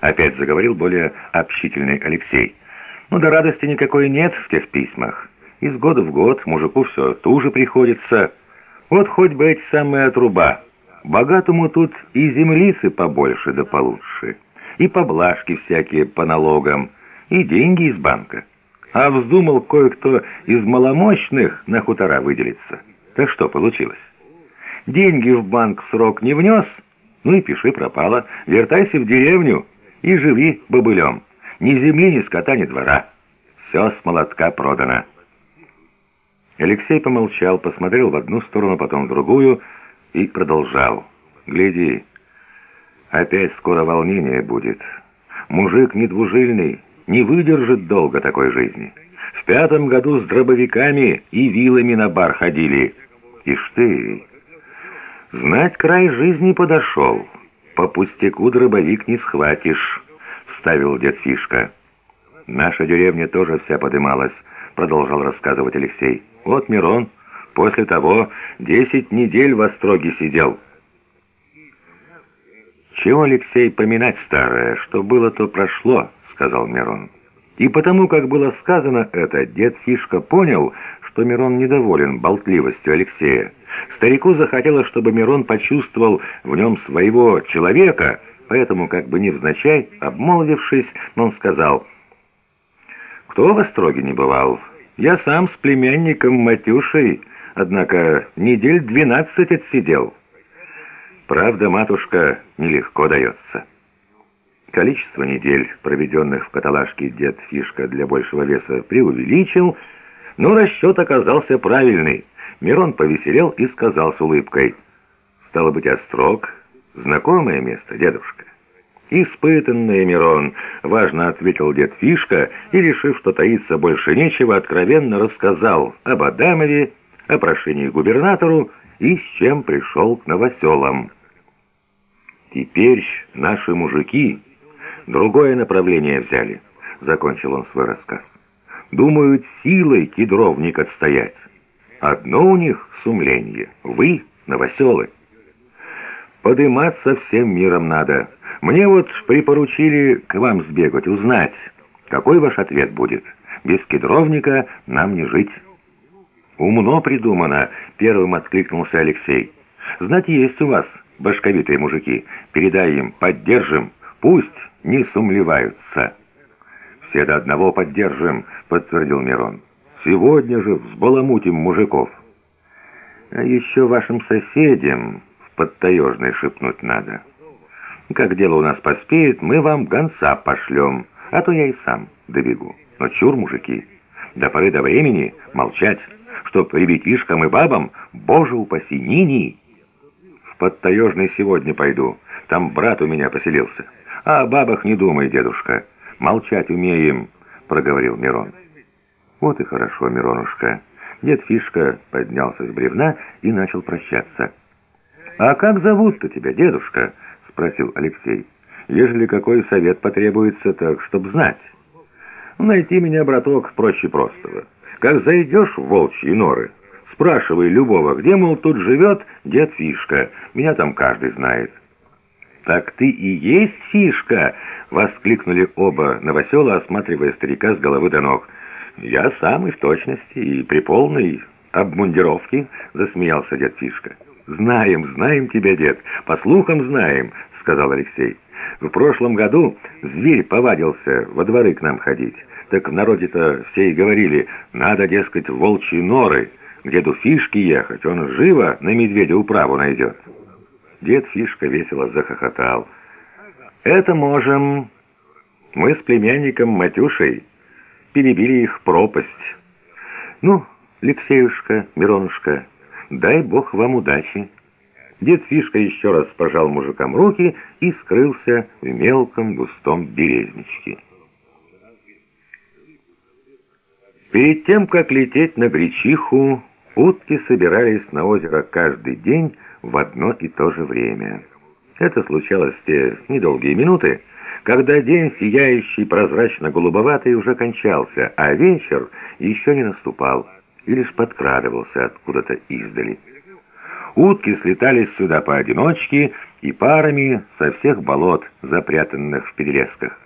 Опять заговорил более общительный Алексей. «Ну да радости никакой нет в тех письмах. Из года в год мужику все туже приходится. Вот хоть бы эти самые отруба. Богатому тут и землицы побольше да получше, и поблажки всякие по налогам, и деньги из банка. А вздумал кое-кто из маломощных на хутора выделиться. Так что получилось? Деньги в банк в срок не внес, ну и пиши пропало. Вертайся в деревню и живи бобылем. Ни земли, ни скота, ни двора. Все с молотка продано. Алексей помолчал, посмотрел в одну сторону, потом в другую и продолжал. «Гляди, опять скоро волнение будет. Мужик недвужильный, не выдержит долго такой жизни. В пятом году с дробовиками и вилами на бар ходили. Ишь ты, знать край жизни подошел. По пустяку дробовик не схватишь», — вставил дед Фишка. «Наша деревня тоже вся подымалась», — продолжал рассказывать Алексей. «Вот Мирон после того десять недель в Остроге сидел». «Чего, Алексей, поминать старое? Что было, то прошло», — сказал Мирон. И потому, как было сказано это, дед Фишка понял, что Мирон недоволен болтливостью Алексея. Старику захотелось, чтобы Мирон почувствовал в нем своего человека, поэтому, как бы невзначай, обмолвившись, он сказал, «Кто в Остроге не бывал? Я сам с племянником Матюшей, однако недель двенадцать отсидел». Правда, матушка, нелегко дается. Количество недель, проведенных в каталажке дед Фишка для большего веса, преувеличил, но расчет оказался правильный. Мирон повеселел и сказал с улыбкой, «Стало быть, Острог — знакомое место, дедушка». «Испытанный Мирон», — важно ответил дед Фишка, и, решив, что таиться больше нечего, откровенно рассказал об Адамове, о прошении губернатору и с чем пришел к новоселам. «Теперь наши мужики другое направление взяли», — закончил он свой рассказ. «Думают силой кедровник отстоять. Одно у них сумление — вы, новоселы. Подыматься всем миром надо. Мне вот припоручили к вам сбегать, узнать, какой ваш ответ будет. Без кедровника нам не жить». «Умно придумано», — первым откликнулся Алексей. «Знать есть у вас» башковитые мужики. Передай им, поддержим, пусть не сумлеваются». «Все до одного поддержим», — подтвердил Мирон. «Сегодня же взбаламутим мужиков». «А еще вашим соседям в подтаежной шепнуть надо. Как дело у нас поспеет, мы вам гонца пошлем, а то я и сам добегу. Но чур, мужики, до поры до времени молчать, чтоб ребятишкам и бабам, боже упаси, ни-ни» под Таежный сегодня пойду. Там брат у меня поселился. А о бабах не думай, дедушка. Молчать умеем, проговорил Мирон. Вот и хорошо, Миронушка. Дед Фишка поднялся с бревна и начал прощаться. «А как зовут-то тебя, дедушка?» — спросил Алексей. «Ежели какой совет потребуется, так чтоб знать. Найти меня, браток, проще простого. Как зайдешь в волчьи норы...» Спрашивай любого, где, мол, тут живет дед Фишка. Меня там каждый знает». «Так ты и есть Фишка!» — воскликнули оба новосела, осматривая старика с головы до ног. «Я самый в точности и при полной обмундировке», — засмеялся дед Фишка. «Знаем, знаем тебя, дед, по слухам знаем», — сказал Алексей. «В прошлом году зверь повадился во дворы к нам ходить. Так в народе-то все и говорили, надо, дескать, в волчьи норы» к деду Фишке ехать, он живо на медведя управу найдет. Дед Фишка весело захохотал. «Это можем. Мы с племянником Матюшей перебили их пропасть. Ну, Алексеюшка, Миронушка, дай бог вам удачи». Дед Фишка еще раз пожал мужикам руки и скрылся в мелком густом березничке. Перед тем, как лететь на Гречиху, Утки собирались на озеро каждый день в одно и то же время. Это случалось те недолгие минуты, когда день, сияющий прозрачно-голубоватый, уже кончался, а вечер еще не наступал и лишь подкрадывался откуда-то издали. Утки слетались сюда поодиночке и парами со всех болот, запрятанных в перелесках.